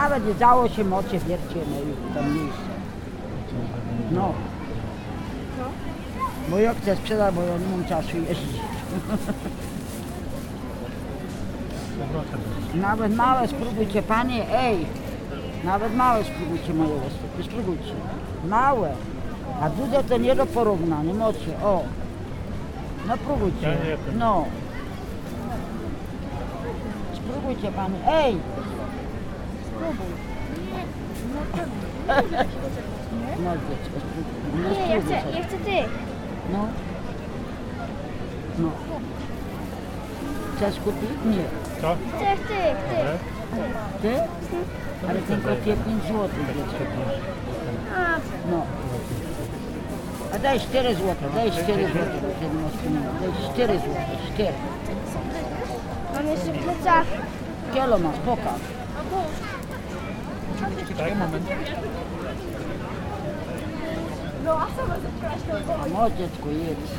nawet nie dało się mocie wiercie no i tam miejsce. No. Bo ja chcę sprzedać, bo ja nie mam czasu jeździć. Nawet małe spróbujcie, panie, ej! Nawet małe spróbujcie moje łosy, spróbujcie. Małe. A duże to nie do porównania, mocie, o. No próbujcie. No. Spróbujcie panie, ej! Spróbuj. No dziecko, spróbuj. No Nie, ja spróbuj chcę, sobie. ja chcę ty. No. No. Chcesz kupić? Nie. Co? Chcę, ty, ty. Ale? Ty? Ale tylko tie 5 zł dziecko. A, No. A daj 4 zł, daj 4 zł, nie. Daj 4 zł, 4. mam jeszcze plecak. Kielo masz, pokaż. Daj moment. No dziecko, jedz.